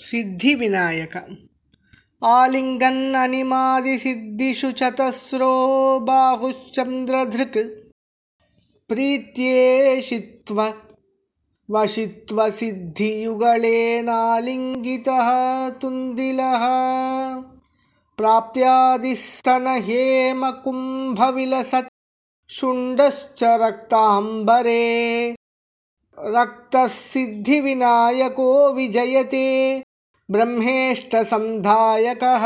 सिद्धिविनायक। आलिङ्गन्ननिमादिसिद्धिषु चतस्रो बाहुश्चन्द्रधृक्। प्रीत्येषित्व वशित्वसिद्धियुगलेनालिङ्गितः तुन्दिलः प्राप्त्यादिस्तनहेमकुम्भविलसत् रक्तः सिद्धिविनायको विजयते। ब्रह्मेष्टसन्धायकः